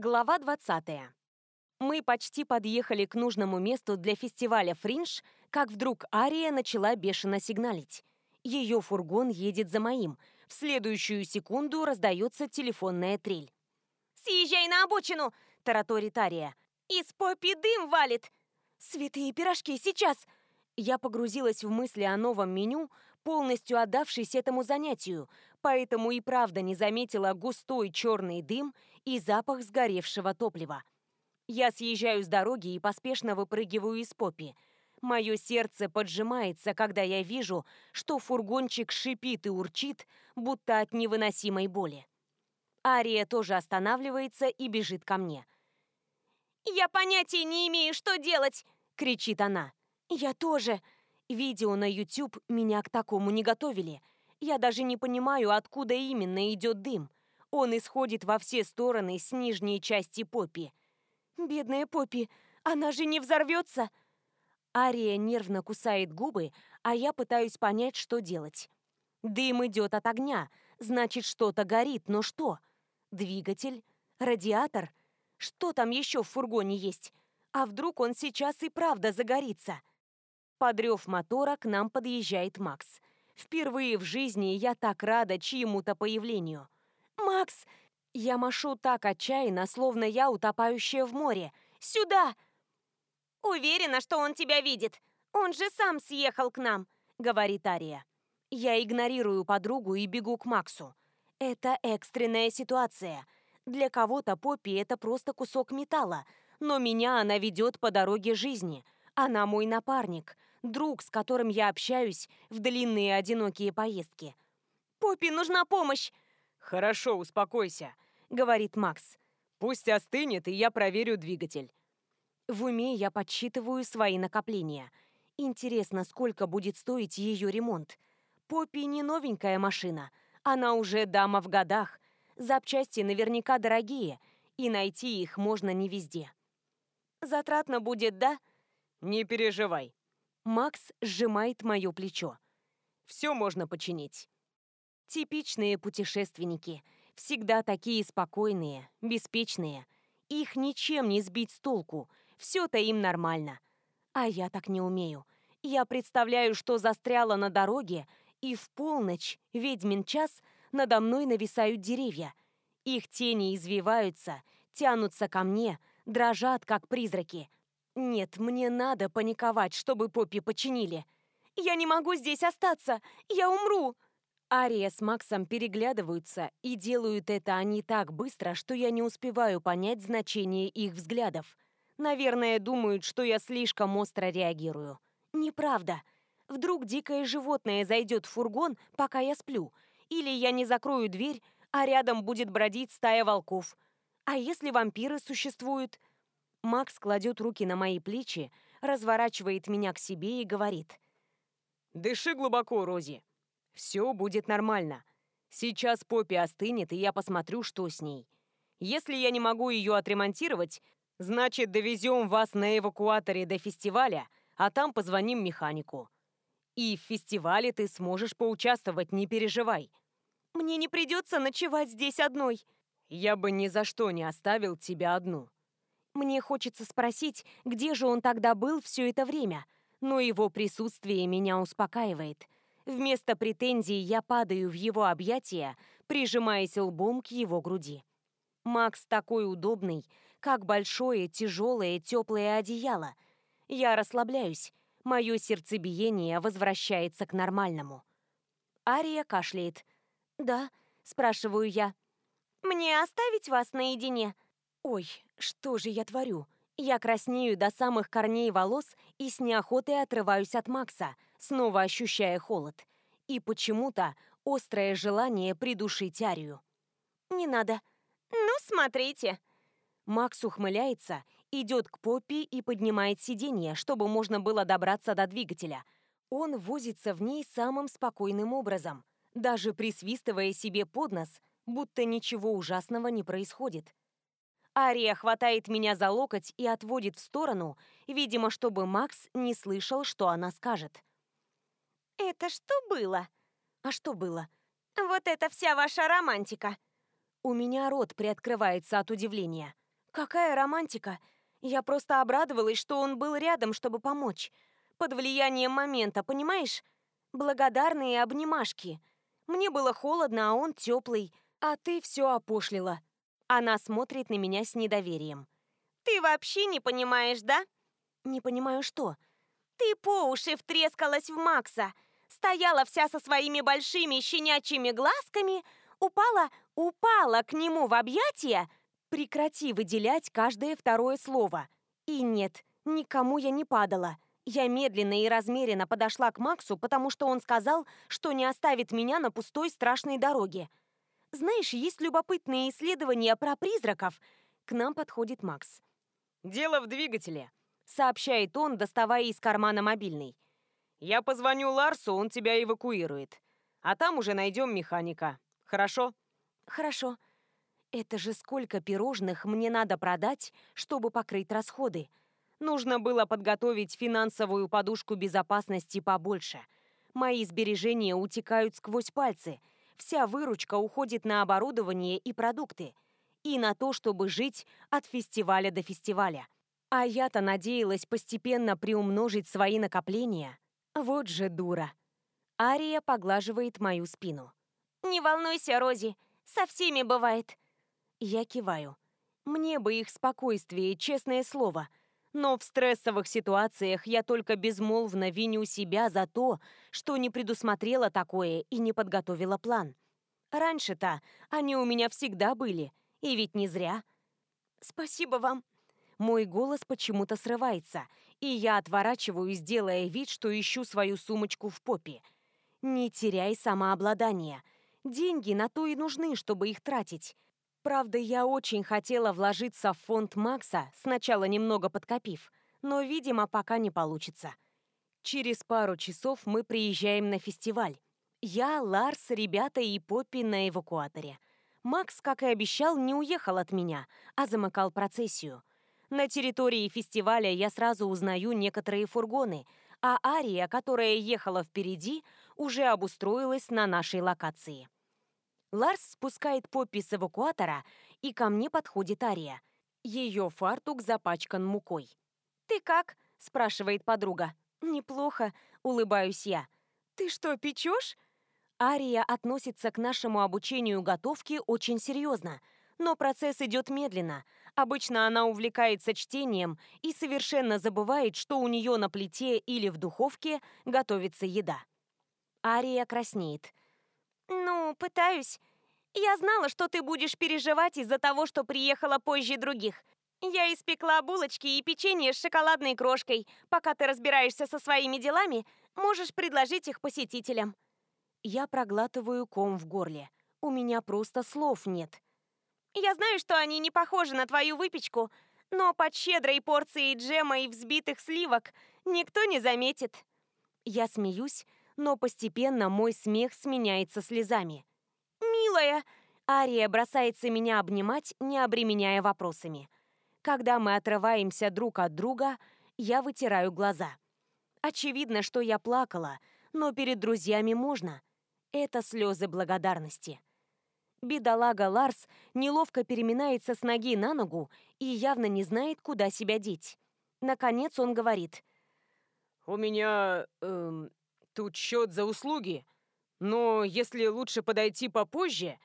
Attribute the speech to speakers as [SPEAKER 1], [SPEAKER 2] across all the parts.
[SPEAKER 1] Глава 20. Мы почти подъехали к нужному месту для фестиваля «Фринж», как вдруг Ария начала бешено сигналить. Ее фургон едет за моим. В следующую секунду раздается телефонная трель.
[SPEAKER 2] «Съезжай на обочину!» – тараторит Ария. «Из попи дым валит!»
[SPEAKER 1] «Святые пирожки, сейчас!» Я погрузилась в мысли о новом меню, полностью отдавшись этому занятию, поэтому и правда не заметила густой черный дым и запах сгоревшего топлива. Я съезжаю с дороги и поспешно выпрыгиваю из попи. Мое сердце поджимается, когда я вижу, что фургончик шипит и урчит, будто от невыносимой боли. Ария тоже останавливается и бежит ко мне.
[SPEAKER 2] «Я понятия не имею, что делать!» — кричит она.
[SPEAKER 1] «Я тоже!» Видео на YouTube меня к такому не готовили. Я даже не понимаю, откуда именно идет дым. Он исходит во все стороны с нижней части Поппи. «Бедная Поппи, она же не взорвется!» Ария нервно кусает губы, а я пытаюсь понять, что делать. Дым идет от огня, значит, что-то горит, но что? Двигатель? Радиатор? Что там еще в фургоне есть? А вдруг он сейчас и правда загорится? Подрев мотора, к нам подъезжает Макс. Впервые в жизни я так рада чьему-то появлению. «Макс!» Я машу так отчаянно, словно я утопающая в море. «Сюда!»
[SPEAKER 2] «Уверена, что он тебя видит. Он же сам съехал к нам», — говорит Ария.
[SPEAKER 1] Я игнорирую подругу и бегу к Максу. Это экстренная ситуация. Для кого-то Поппи это просто кусок металла, но меня она ведет по дороге жизни. Она мой напарник — друг, с которым я общаюсь в длинные одинокие поездки.
[SPEAKER 2] «Поппи, нужна помощь!»
[SPEAKER 3] «Хорошо, успокойся», — говорит Макс. «Пусть остынет, и я проверю двигатель».
[SPEAKER 1] В уме я подсчитываю свои накопления. Интересно, сколько будет стоить ее ремонт. Поппи не новенькая машина. Она уже дама в годах. Запчасти наверняка дорогие, и найти их можно не везде.
[SPEAKER 2] Затратно будет, да?
[SPEAKER 3] Не переживай.
[SPEAKER 1] Макс сжимает мое плечо.
[SPEAKER 3] Все можно починить.
[SPEAKER 1] Типичные путешественники. Всегда такие спокойные, беспечные. Их ничем не сбить с толку. Все-то им нормально. А я так не умею. Я представляю, что застряла на дороге, и в полночь, ведьмин час, надо мной нависают деревья. Их тени извиваются, тянутся ко мне, дрожат, как призраки. Нет, мне надо паниковать, чтобы Поппи починили.
[SPEAKER 2] Я не могу здесь остаться! Я умру!»
[SPEAKER 1] Ария с Максом переглядываются, и делают это они так быстро, что я не успеваю понять значение их взглядов. Наверное, думают, что я слишком остро реагирую. Неправда. Вдруг дикое животное зайдет в фургон, пока я сплю. Или я не закрою дверь, а рядом будет бродить стая волков. А если вампиры существуют? Макс кладет руки на мои плечи, разворачивает меня к себе и говорит.
[SPEAKER 3] «Дыши глубоко, Рози. Все будет нормально. Сейчас Поппи остынет, и я посмотрю, что с ней. Если я не могу ее отремонтировать, значит, довезем вас на эвакуаторе до фестиваля, а там позвоним механику. И в фестивале ты сможешь поучаствовать, не переживай.
[SPEAKER 2] Мне не придется ночевать здесь одной.
[SPEAKER 3] Я бы ни за что не оставил тебя одну.
[SPEAKER 1] Мне хочется спросить, где же он тогда был все это время, но его присутствие меня успокаивает. Вместо претензий я падаю в его объятия, прижимаясь лбом к его груди. Макс такой удобный, как большое, тяжелое, теплое одеяло. Я расслабляюсь, мое сердцебиение возвращается к нормальному. Ария кашляет. «Да?» – спрашиваю я.
[SPEAKER 2] «Мне оставить вас наедине?»
[SPEAKER 1] Ой, что же я творю? Я краснею до самых корней волос и с неохотой отрываюсь от Макса, снова ощущая холод. И почему-то острое желание придушить Арию.
[SPEAKER 2] «Не надо. Ну, смотрите».
[SPEAKER 1] Макс ухмыляется, идет к Поппи и поднимает сиденье, чтобы можно было добраться до двигателя. Он возится в ней самым спокойным образом, даже присвистывая себе под нос, будто ничего ужасного не происходит. Ария хватает меня за локоть и отводит в сторону, видимо, чтобы Макс не слышал, что она скажет.
[SPEAKER 2] «Это что было?»
[SPEAKER 1] «А что было?»
[SPEAKER 2] «Вот это вся ваша романтика!»
[SPEAKER 1] У меня рот приоткрывается от удивления. Какая романтика! Я просто обрадовалась, что он был рядом, чтобы помочь. Под влиянием момента, понимаешь? Благодарные обнимашки. Мне было холодно, а он теплый. А ты все опошлила. Она смотрит на меня с недоверием.
[SPEAKER 2] Ты вообще не понимаешь, да?
[SPEAKER 1] Не понимаю, что?
[SPEAKER 2] Ты по уши втрескалась в Макса. Стояла вся со своими большими щенячьими глазками, упала, упала к нему в объятия.
[SPEAKER 1] Прекрати выделять каждое второе слово. И нет, никому я не падала. Я медленно и размеренно подошла к Максу, потому что он сказал, что не оставит меня на пустой страшной дороге. Знаешь, есть любопытные исследования про призраков. К нам подходит Макс.
[SPEAKER 3] «Дело в двигателе», —
[SPEAKER 1] сообщает он, доставая из кармана мобильный.
[SPEAKER 3] «Я позвоню Ларсу, он тебя эвакуирует. А там уже найдем механика. Хорошо?»
[SPEAKER 1] «Хорошо. Это же сколько пирожных мне надо продать, чтобы покрыть расходы. Нужно было подготовить финансовую подушку безопасности побольше. Мои сбережения утекают сквозь пальцы — вся выручка уходит на оборудование и продукты. И на то, чтобы жить от фестиваля до фестиваля. А я-то надеялась постепенно приумножить свои накопления. Вот же дура. Ария поглаживает мою спину.
[SPEAKER 2] «Не волнуйся, Рози, со всеми бывает».
[SPEAKER 1] Я киваю. Мне бы их спокойствие, честное слово. Но в стрессовых ситуациях я только безмолвно виню себя за то, что не предусмотрела такое и не подготовила план. Раньше-то они у меня всегда были, и ведь не зря. Спасибо вам. Мой голос почему-то срывается, и я отворачиваюсь, делая вид, что ищу свою сумочку в попе. Не теряй самообладание. Деньги на то и нужны, чтобы их тратить. Правда, я очень хотела вложиться в фонд Макса, сначала немного подкопив, но, видимо, пока не получится. Через пару часов мы приезжаем на фестиваль. Я, Ларс, ребята и Поппи на эвакуаторе. Макс, как и обещал, не уехал от меня, а замыкал процессию. На территории фестиваля я сразу узнаю некоторые фургоны, а Ария, которая ехала впереди, уже обустроилась на нашей локации. Ларс спускает Поппи с эвакуатора, и ко мне подходит Ария. Ее фартук запачкан мукой.
[SPEAKER 2] «Ты как?»
[SPEAKER 1] – спрашивает подруга. «Неплохо», – улыбаюсь я. «Ты что, печешь?» Ария относится к нашему обучению готовки очень серьезно, но процесс идет медленно. Обычно она увлекается чтением и совершенно забывает, что у нее на плите или в духовке готовится еда. Ария краснеет.
[SPEAKER 2] «Ну, пытаюсь. Я знала, что ты будешь переживать из-за того, что приехала позже других. Я испекла булочки и печенье с шоколадной крошкой. Пока ты разбираешься со своими делами, можешь предложить их посетителям».
[SPEAKER 1] Я проглатываю ком в горле. У меня просто слов нет.
[SPEAKER 2] «Я знаю, что они не похожи на твою выпечку, но под щедрой порцией джема и взбитых сливок никто не заметит».
[SPEAKER 1] Я смеюсь, но постепенно мой смех сменяется слезами.
[SPEAKER 2] «Милая!»
[SPEAKER 1] Ария бросается меня обнимать, не обременяя вопросами. Когда мы отрываемся друг от друга, я вытираю глаза. Очевидно, что я плакала, но перед друзьями можно. Это слезы благодарности. Бедолага Ларс неловко переминается с ноги на ногу и явно не знает, куда себя деть. Наконец он говорит.
[SPEAKER 3] «У меня... Эм, Тут счет за услуги. Но если лучше подойти попозже,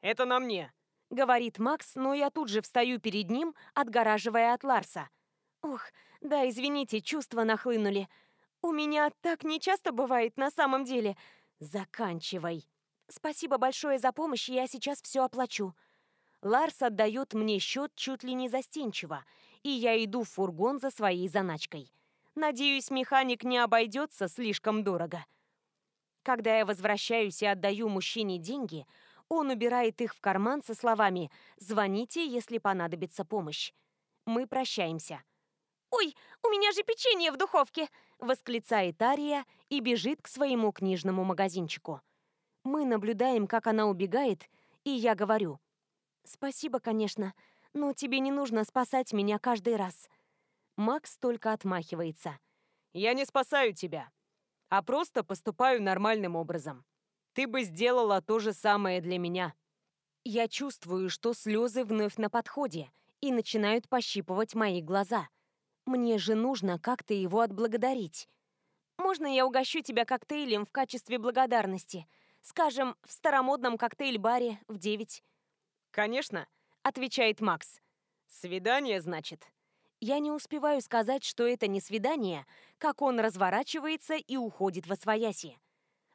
[SPEAKER 3] это на мне.
[SPEAKER 1] Говорит Макс, но я тут же встаю перед ним, отгораживая от Ларса. Ох, да, извините, чувства нахлынули. У меня так нечасто бывает на самом деле. Заканчивай. Спасибо большое за помощь, я сейчас все оплачу. Ларс отдает мне счет чуть ли не застенчиво, и я иду в фургон за своей заначкой. Надеюсь, механик не обойдется слишком дорого. Когда я возвращаюсь и отдаю мужчине деньги, он убирает их в карман со словами «Звоните, если понадобится помощь». Мы прощаемся.
[SPEAKER 2] «Ой, у меня же печенье в духовке!»
[SPEAKER 1] — восклицает Ария и бежит к своему книжному магазинчику. Мы наблюдаем, как она убегает, и я говорю. «Спасибо, конечно, но тебе не нужно спасать меня каждый раз». Макс только отмахивается.
[SPEAKER 3] «Я не спасаю тебя, а просто поступаю нормальным образом. Ты бы сделала то же самое для меня».
[SPEAKER 1] Я чувствую, что слезы вновь на подходе, и начинают пощипывать мои глаза. Мне же нужно как-то его отблагодарить. Можно я угощу тебя коктейлем в качестве благодарности? Скажем, в старомодном коктейль-баре в девять.
[SPEAKER 3] «Конечно», —
[SPEAKER 1] отвечает Макс.
[SPEAKER 3] «Свидание, значит?»
[SPEAKER 1] Я не успеваю сказать, что это не свидание, как он разворачивается и уходит во свояси.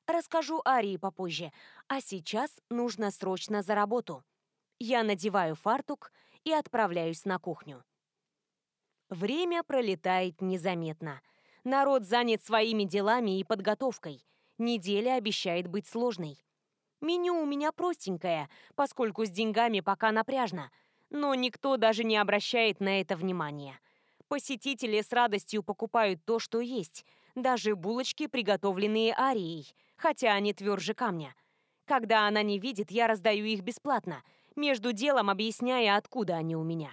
[SPEAKER 1] Расскажу Арии попозже, а сейчас нужно срочно за работу. Я надеваю фартук и отправляюсь на кухню. Время пролетает незаметно. Народ занят своими делами и подготовкой. Неделя обещает быть сложной. Меню у меня простенькое, поскольку с деньгами пока напряжно, но никто даже не обращает на это внимания. Посетители с радостью покупают то, что есть, даже булочки, приготовленные Арией, хотя они тверже камня. Когда она не видит, я раздаю их бесплатно, между делом объясняя, откуда они у меня.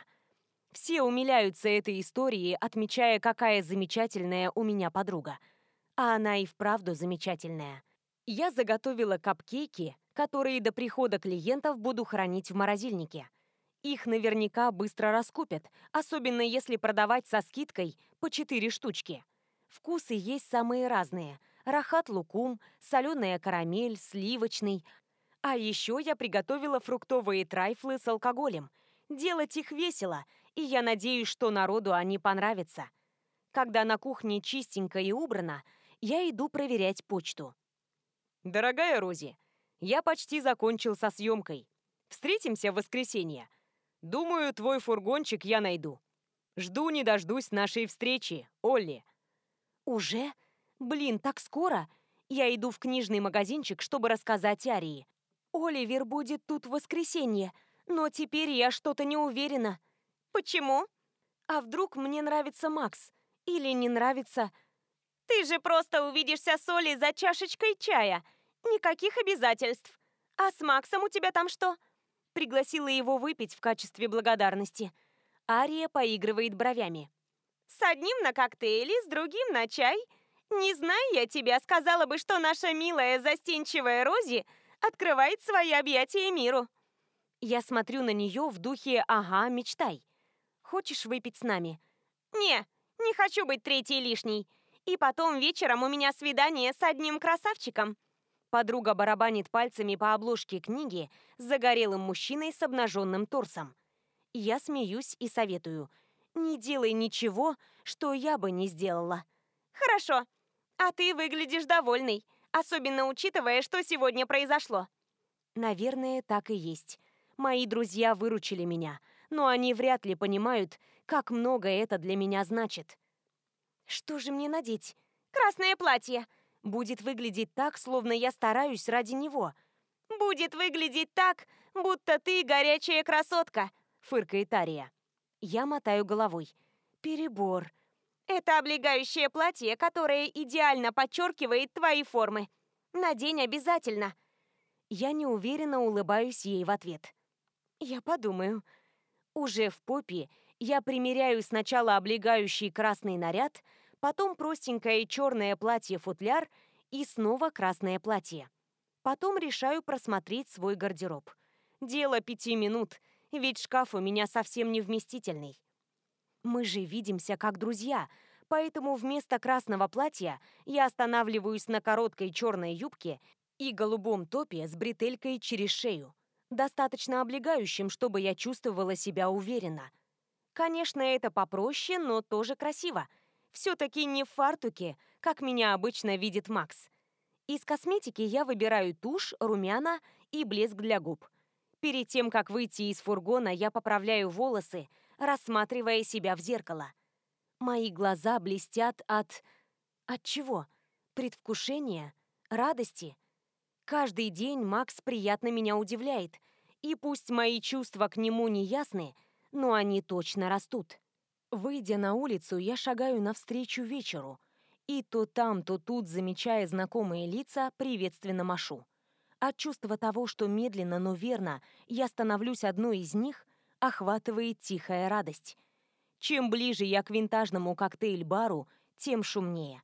[SPEAKER 1] Все умиляются этой историей, отмечая, какая замечательная у меня подруга. А она и вправду замечательная. Я заготовила капкейки, которые до прихода клиентов буду хранить в морозильнике. Их наверняка быстро раскупят, особенно если продавать со скидкой по 4 штучки. Вкусы есть самые разные. Рахат-лукум, соленая карамель, сливочный. А еще я приготовила фруктовые трайфлы с алкоголем. Делать их весело, и я надеюсь, что народу они понравятся. Когда на кухне чистенько и убрано, я иду проверять почту.
[SPEAKER 3] «Дорогая Рози, я почти закончил со съемкой. Встретимся в воскресенье. Думаю, твой фургончик я найду. Жду не дождусь нашей встречи, Олли».
[SPEAKER 1] «Уже? Блин, так скоро?» Я иду в книжный магазинчик, чтобы рассказать Арии. «Оливер будет тут в воскресенье, но теперь я что-то не уверена».
[SPEAKER 2] «Почему?»
[SPEAKER 1] «А вдруг мне нравится Макс? Или не нравится?»
[SPEAKER 2] «Ты же просто увидишься с Олей за чашечкой чая. Никаких обязательств. А с Максом у тебя там что?»
[SPEAKER 1] Пригласила его выпить в качестве благодарности. Ария поигрывает бровями.
[SPEAKER 2] «С одним на коктейли, с другим на чай. Не знаю я тебя, сказала бы, что наша милая застенчивая Рози открывает свои объятия миру».
[SPEAKER 1] Я смотрю на нее в духе «Ага, мечтай». «Хочешь выпить с нами?»
[SPEAKER 2] «Не, не хочу быть третьей лишней. И потом вечером у меня свидание с одним красавчиком».
[SPEAKER 1] Подруга барабанит пальцами по обложке книги с загорелым мужчиной с обнаженным торсом. Я смеюсь и советую. Не делай ничего, что я бы не сделала.
[SPEAKER 2] Хорошо. А ты выглядишь довольной, особенно учитывая, что сегодня произошло.
[SPEAKER 1] Наверное, так и есть. Мои друзья выручили меня, но они вряд ли понимают, как много это для меня значит. Что же мне надеть?
[SPEAKER 2] Красное платье
[SPEAKER 1] будет выглядеть так, словно я стараюсь ради него.
[SPEAKER 2] «Будет выглядеть так, будто ты горячая красотка», — фыркает Ария.
[SPEAKER 1] Я мотаю головой. Перебор.
[SPEAKER 2] Это облегающее платье, которое идеально подчеркивает твои формы. Надень обязательно.
[SPEAKER 1] Я неуверенно улыбаюсь ей в ответ. Я подумаю. Уже в попе я примеряю сначала облегающий красный наряд, потом простенькое черное платье-футляр и снова красное платье. Потом решаю просмотреть свой гардероб. Дело пяти минут, ведь шкаф у меня совсем не вместительный. Мы же видимся как друзья, поэтому вместо красного платья я останавливаюсь на короткой черной юбке и голубом топе с бретелькой через шею, достаточно облегающим, чтобы я чувствовала себя уверенно. Конечно, это попроще, но тоже красиво — все-таки не в фартуке, как меня обычно видит Макс. Из косметики я выбираю тушь, румяна и блеск для губ. Перед тем, как выйти из фургона, я поправляю волосы, рассматривая себя в зеркало. Мои глаза блестят от... От чего? Предвкушения? Радости? Каждый день Макс приятно меня удивляет, и пусть мои чувства к нему не ясны, но они точно растут. Выйдя на улицу, я шагаю навстречу вечеру, и то там, то тут, замечая знакомые лица, приветственно машу. От чувства того, что медленно, но верно я становлюсь одной из них, охватывает тихая радость. Чем ближе я к винтажному коктейль-бару, тем шумнее.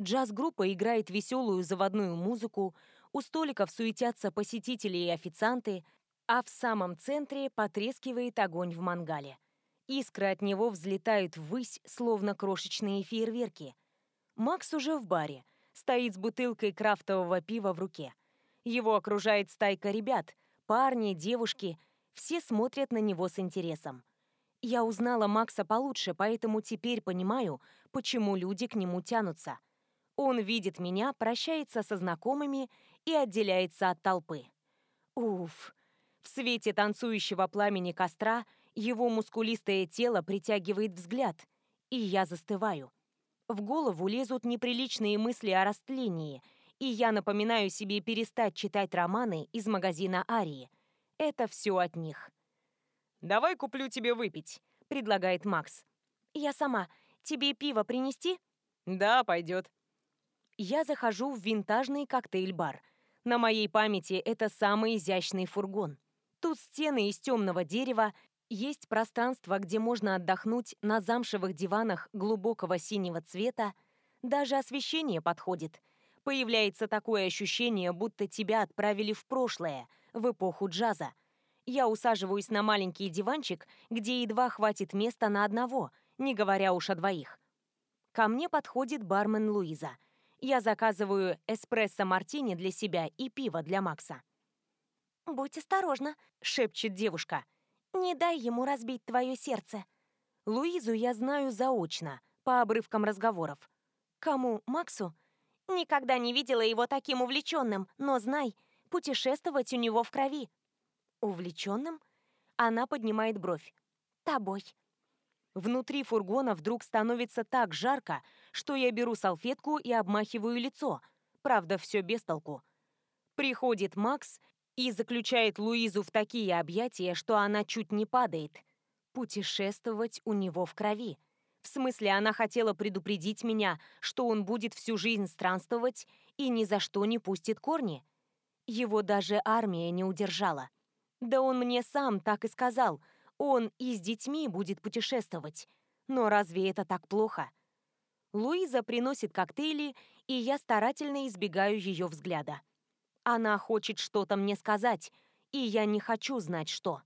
[SPEAKER 1] Джаз-группа играет веселую заводную музыку, у столиков суетятся посетители и официанты, а в самом центре потрескивает огонь в мангале. Искры от него взлетают ввысь, словно крошечные фейерверки. Макс уже в баре, стоит с бутылкой крафтового пива в руке. Его окружает стайка ребят, парни, девушки, все смотрят на него с интересом. Я узнала Макса получше, поэтому теперь понимаю, почему люди к нему тянутся. Он видит меня, прощается со знакомыми и отделяется от толпы. Уф! В свете танцующего пламени костра его мускулистое тело притягивает взгляд, и я застываю. В голову лезут неприличные мысли о растлении, и я напоминаю себе перестать читать романы из магазина Арии. Это все от них.
[SPEAKER 3] «Давай куплю тебе выпить», — предлагает Макс.
[SPEAKER 2] «Я сама. Тебе пиво принести?»
[SPEAKER 3] «Да, пойдет».
[SPEAKER 1] Я захожу в винтажный коктейль-бар. На моей памяти это самый изящный фургон. Тут стены из темного дерева, есть пространство, где можно отдохнуть на замшевых диванах глубокого синего цвета. Даже освещение подходит. Появляется такое ощущение, будто тебя отправили в прошлое, в эпоху джаза. Я усаживаюсь на маленький диванчик, где едва хватит места на одного, не говоря уж о двоих. Ко мне подходит бармен Луиза. Я заказываю эспрессо-мартини для себя и пиво для Макса.
[SPEAKER 2] «Будь осторожна», — шепчет девушка. «Не дай ему разбить твое сердце».
[SPEAKER 1] Луизу я знаю заочно, по обрывкам разговоров. Кому? Максу?
[SPEAKER 2] Никогда не видела его таким увлеченным, но знай, путешествовать у него в крови.
[SPEAKER 1] Увлеченным? Она поднимает бровь.
[SPEAKER 2] Тобой.
[SPEAKER 1] Внутри фургона вдруг становится так жарко, что я беру салфетку и обмахиваю лицо. Правда, все без толку. Приходит Макс и заключает Луизу в такие объятия, что она чуть не падает. Путешествовать у него в крови. В смысле, она хотела предупредить меня, что он будет всю жизнь странствовать и ни за что не пустит корни. Его даже армия не удержала. Да он мне сам так и сказал. Он и с детьми будет путешествовать. Но разве это так плохо? Луиза приносит коктейли, и я старательно избегаю ее взгляда. Она хочет что-то мне сказать, и я не хочу знать, что.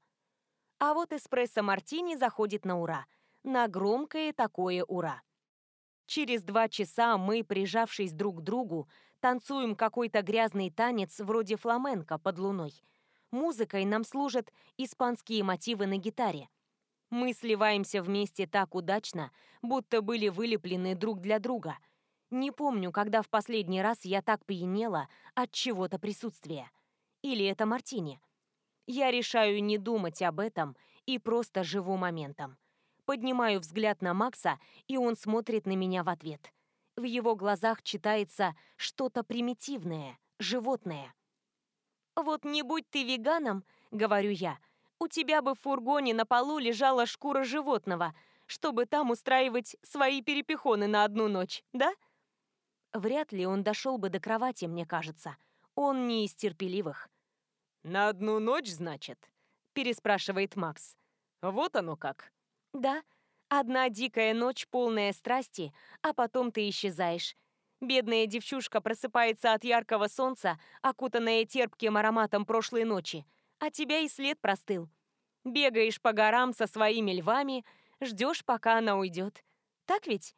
[SPEAKER 1] А вот эспрессо-мартини заходит на ура. На громкое такое ура. Через два часа мы, прижавшись друг к другу, танцуем какой-то грязный танец вроде фламенко под луной. Музыкой нам служат испанские мотивы на гитаре. Мы сливаемся вместе так удачно, будто были вылеплены друг для друга – не помню, когда в последний раз я так пьянела от чего-то присутствия. Или это мартини. Я решаю не думать об этом и просто живу моментом. Поднимаю взгляд на Макса, и он смотрит на меня в ответ. В его глазах читается что-то примитивное, животное.
[SPEAKER 2] «Вот не будь ты веганом», — говорю я, «у тебя бы в фургоне на полу лежала шкура животного, чтобы там устраивать свои перепихоны на одну ночь, да?»
[SPEAKER 1] Вряд ли он дошел бы до кровати, мне кажется. Он не из терпеливых.
[SPEAKER 3] «На одну ночь, значит?» – переспрашивает Макс. «Вот оно как».
[SPEAKER 1] «Да, одна дикая ночь, полная страсти, а потом ты исчезаешь. Бедная девчушка просыпается от яркого солнца, окутанная терпким ароматом прошлой ночи, а тебя и след простыл. Бегаешь по горам со своими львами, ждешь, пока она уйдет. Так ведь?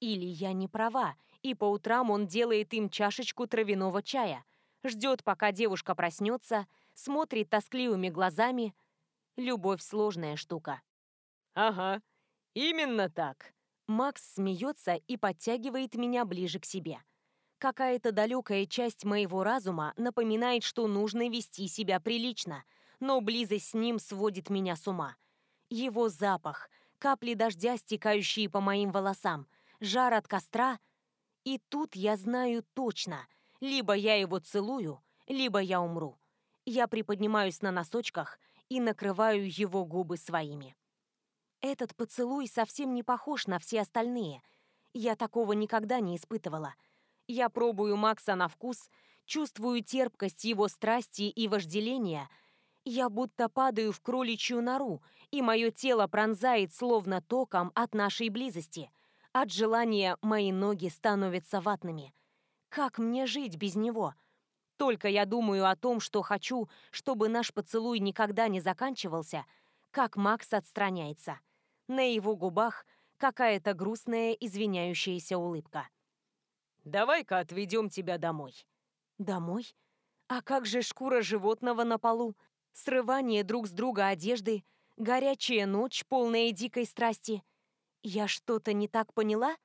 [SPEAKER 1] Или я не права, и по утрам он делает им чашечку травяного чая, ждет, пока девушка проснется, смотрит тоскливыми глазами. Любовь сложная штука.
[SPEAKER 3] Ага, именно так.
[SPEAKER 1] Макс смеется и подтягивает меня ближе к себе. Какая-то далекая часть моего разума напоминает, что нужно вести себя прилично, но близость с ним сводит меня с ума. Его запах, капли дождя, стекающие по моим волосам, жар от костра — и тут я знаю точно, либо я его целую, либо я умру. Я приподнимаюсь на носочках и накрываю его губы своими. Этот поцелуй совсем не похож на все остальные. Я такого никогда не испытывала. Я пробую Макса на вкус, чувствую терпкость его страсти и вожделения. Я будто падаю в кроличью нору, и мое тело пронзает словно током от нашей близости. От желания мои ноги становятся ватными. Как мне жить без него? Только я думаю о том, что хочу, чтобы наш поцелуй никогда не заканчивался, как Макс отстраняется. На его губах какая-то грустная извиняющаяся улыбка.
[SPEAKER 3] «Давай-ка отведем тебя домой».
[SPEAKER 1] «Домой? А как же шкура животного на полу? Срывание друг с друга одежды, горячая ночь, полная дикой страсти? Я что-то не так поняла?»